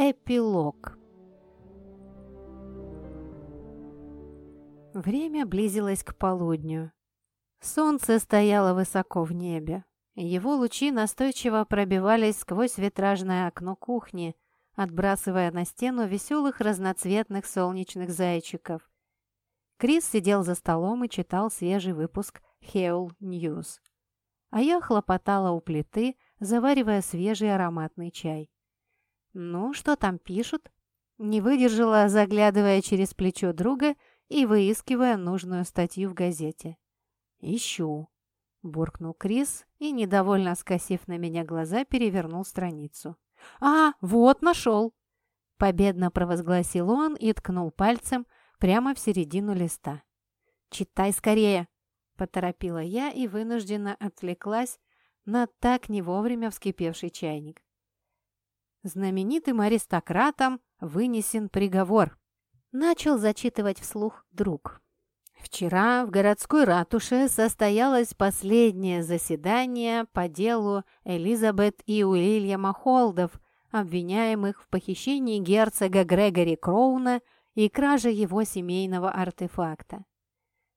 Эпилог Время близилось к полудню. Солнце стояло высоко в небе. Его лучи настойчиво пробивались сквозь витражное окно кухни, отбрасывая на стену веселых разноцветных солнечных зайчиков. Крис сидел за столом и читал свежий выпуск «Хеул Ньюс». А я хлопотала у плиты, заваривая свежий ароматный чай. «Ну, что там пишут?» Не выдержала, заглядывая через плечо друга и выискивая нужную статью в газете. «Ищу», — буркнул Крис и, недовольно скосив на меня глаза, перевернул страницу. «А, вот, нашел!» Победно провозгласил он и ткнул пальцем прямо в середину листа. «Читай скорее!» — поторопила я и вынужденно отвлеклась на так не вовремя вскипевший чайник. Знаменитым аристократам вынесен приговор. Начал зачитывать вслух друг. Вчера в городской ратуше состоялось последнее заседание по делу Элизабет и Уильяма Холдов, обвиняемых в похищении герцога Грегори Кроуна и краже его семейного артефакта.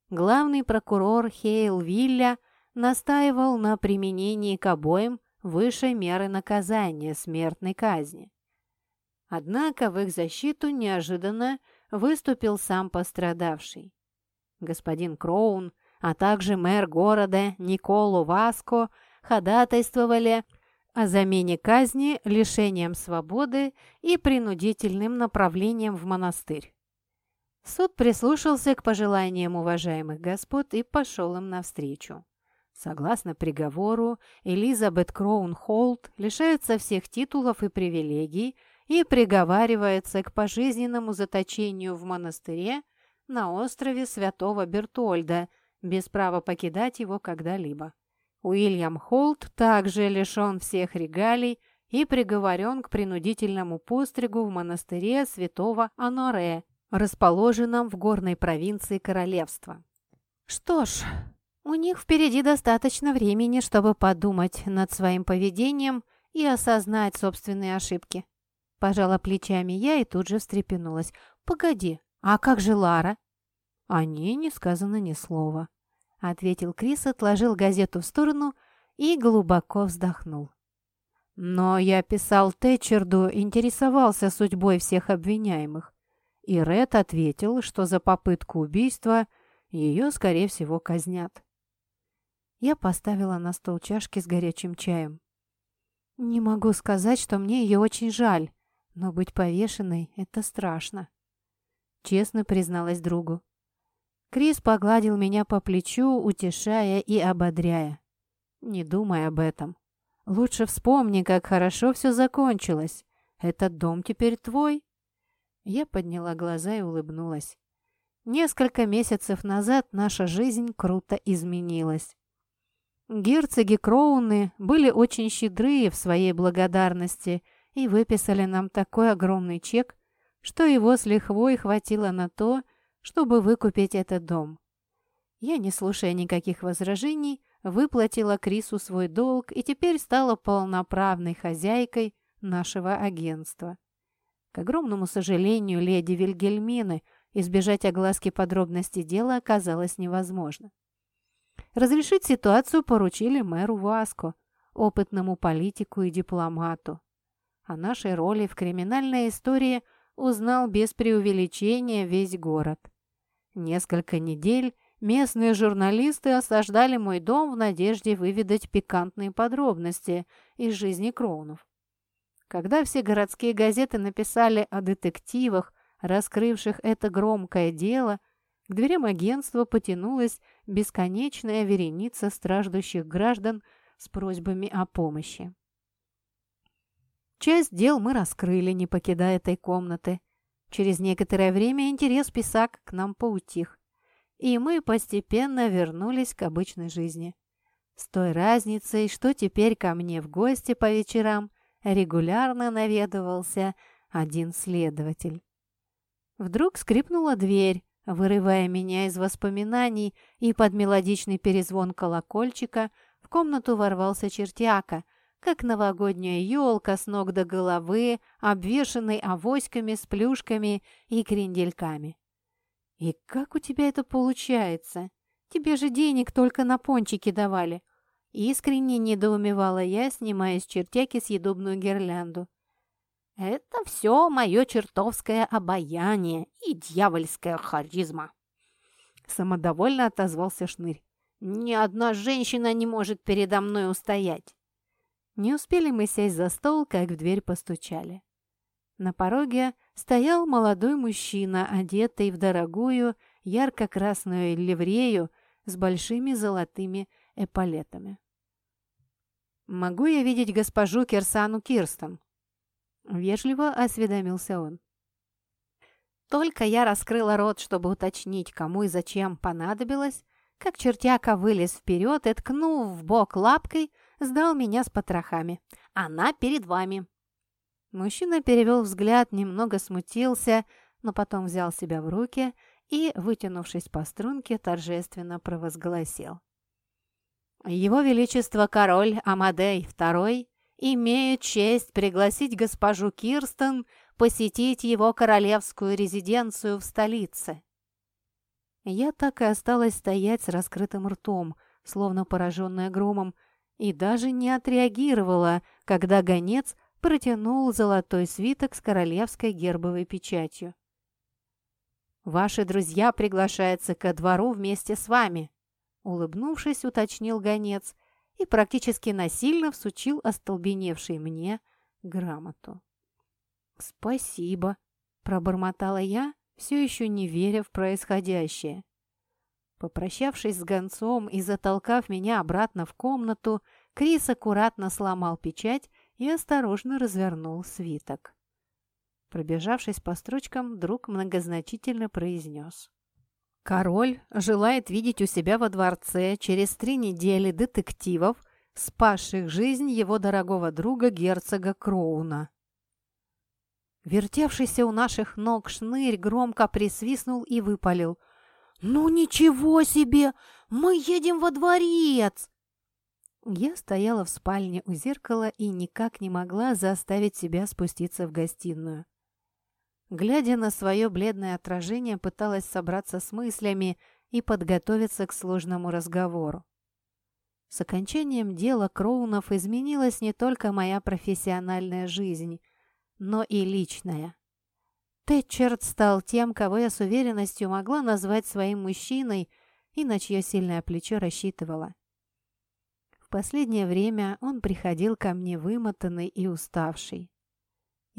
Главный прокурор Хейл Вилля настаивал на применении к обоим высшей меры наказания смертной казни. Однако в их защиту неожиданно выступил сам пострадавший. Господин Кроун, а также мэр города Николу Васко ходатайствовали о замене казни лишением свободы и принудительным направлением в монастырь. Суд прислушался к пожеланиям уважаемых господ и пошел им навстречу. Согласно приговору, Элизабет Кроун Холт лишается всех титулов и привилегий и приговаривается к пожизненному заточению в монастыре на острове Святого Бертольда, без права покидать его когда-либо. Уильям Холт также лишен всех регалий и приговорен к принудительному постригу в монастыре Святого Аноре, расположенном в горной провинции королевства. Что ж, у них впереди достаточно времени, чтобы подумать над своим поведением и осознать собственные ошибки. Пожала плечами я и тут же встрепенулась. «Погоди, а как же Лара?» «О ней не сказано ни слова», — ответил Крис, отложил газету в сторону и глубоко вздохнул. «Но я писал Тэтчерду, интересовался судьбой всех обвиняемых, и Ред ответил, что за попытку убийства ее, скорее всего, казнят». Я поставила на стол чашки с горячим чаем. «Не могу сказать, что мне ее очень жаль, но быть повешенной — это страшно», — честно призналась другу. Крис погладил меня по плечу, утешая и ободряя. «Не думай об этом. Лучше вспомни, как хорошо все закончилось. Этот дом теперь твой». Я подняла глаза и улыбнулась. Несколько месяцев назад наша жизнь круто изменилась. Герцоги Кроуны были очень щедрые в своей благодарности и выписали нам такой огромный чек, что его с лихвой хватило на то, чтобы выкупить этот дом. Я, не слушая никаких возражений, выплатила Крису свой долг и теперь стала полноправной хозяйкой нашего агентства. К огромному сожалению леди Вильгельмины избежать огласки подробностей дела оказалось невозможно. Разрешить ситуацию поручили мэру Васко, опытному политику и дипломату. О нашей роли в криминальной истории узнал без преувеличения весь город. Несколько недель местные журналисты осаждали мой дом в надежде выведать пикантные подробности из жизни Кроунов. Когда все городские газеты написали о детективах, раскрывших это громкое дело – к дверям агентства потянулась бесконечная вереница страждущих граждан с просьбами о помощи. Часть дел мы раскрыли, не покидая этой комнаты. Через некоторое время интерес писак к нам поутих, и мы постепенно вернулись к обычной жизни. С той разницей, что теперь ко мне в гости по вечерам регулярно наведывался один следователь. Вдруг скрипнула дверь, Вырывая меня из воспоминаний и под мелодичный перезвон колокольчика, в комнату ворвался чертяка, как новогодняя елка с ног до головы, обвешанной авоськами с плюшками и крендельками. «И как у тебя это получается? Тебе же денег только на пончики давали!» Искренне недоумевала я, снимая с чертяки съедобную гирлянду. «Это все мое чертовское обаяние и дьявольская харизма!» Самодовольно отозвался Шнырь. «Ни одна женщина не может передо мной устоять!» Не успели мы сесть за стол, как в дверь постучали. На пороге стоял молодой мужчина, одетый в дорогую ярко-красную ливрею с большими золотыми эполетами. «Могу я видеть госпожу Кирсану Кирстон?» Вежливо осведомился он. Только я раскрыла рот, чтобы уточнить, кому и зачем понадобилось, как чертяка вылез вперед и, ткнув в бок лапкой, сдал меня с потрохами. «Она перед вами!» Мужчина перевел взгляд, немного смутился, но потом взял себя в руки и, вытянувшись по струнке, торжественно провозгласил. «Его Величество король Амадей II имеет честь пригласить госпожу Кирстен посетить его королевскую резиденцию в столице». Я так и осталась стоять с раскрытым ртом, словно пораженная громом, и даже не отреагировала, когда гонец протянул золотой свиток с королевской гербовой печатью. «Ваши друзья приглашаются ко двору вместе с вами», улыбнувшись, уточнил гонец и практически насильно всучил остолбеневшей мне грамоту. «Спасибо», – пробормотала я, все еще не веря в происходящее. Попрощавшись с гонцом и затолкав меня обратно в комнату, Крис аккуратно сломал печать и осторожно развернул свиток. Пробежавшись по строчкам, друг многозначительно произнес. «Король желает видеть у себя во дворце через три недели детективов, спасших жизнь его дорогого друга герцога Кроуна». Вертевшийся у наших ног шнырь громко присвистнул и выпалил. «Ну ничего себе! Мы едем во дворец!» Я стояла в спальне у зеркала и никак не могла заставить себя спуститься в гостиную. Глядя на свое бледное отражение, пыталась собраться с мыслями и подготовиться к сложному разговору. С окончанием дела Кроунов изменилась не только моя профессиональная жизнь, но и личная. Тэтчерт стал тем, кого я с уверенностью могла назвать своим мужчиной и на чье сильное плечо рассчитывала последнее время он приходил ко мне вымотанный и уставший.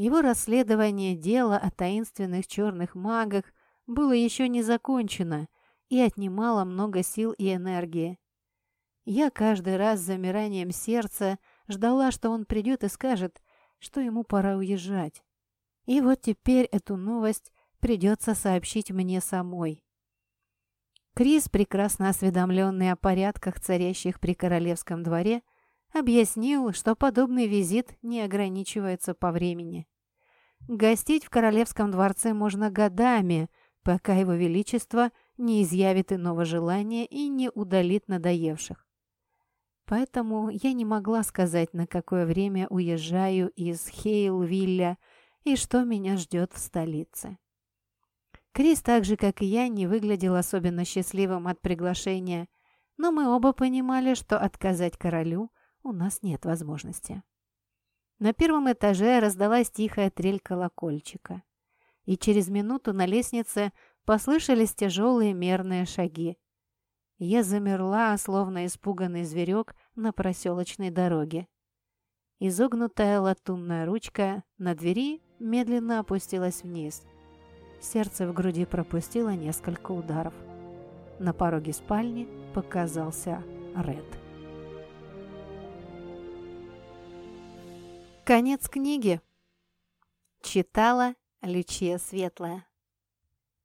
Его расследование дела о таинственных черных магах было еще не закончено и отнимало много сил и энергии. Я каждый раз с замиранием сердца ждала, что он придет и скажет, что ему пора уезжать. И вот теперь эту новость придется сообщить мне самой. Крис, прекрасно осведомленный о порядках, царящих при королевском дворе, объяснил, что подобный визит не ограничивается по времени. Гостить в королевском дворце можно годами, пока его величество не изъявит иного желания и не удалит надоевших. Поэтому я не могла сказать, на какое время уезжаю из Хейлвилля и что меня ждет в столице. Крис, так же, как и я, не выглядел особенно счастливым от приглашения, но мы оба понимали, что отказать королю у нас нет возможности. На первом этаже раздалась тихая трель колокольчика, и через минуту на лестнице послышались тяжелые мерные шаги. Я замерла, словно испуганный зверек на проселочной дороге. Изогнутая латунная ручка на двери медленно опустилась вниз – Сердце в груди пропустило несколько ударов. На пороге спальни показался Ред. Конец книги. Читала Лючия Светлая.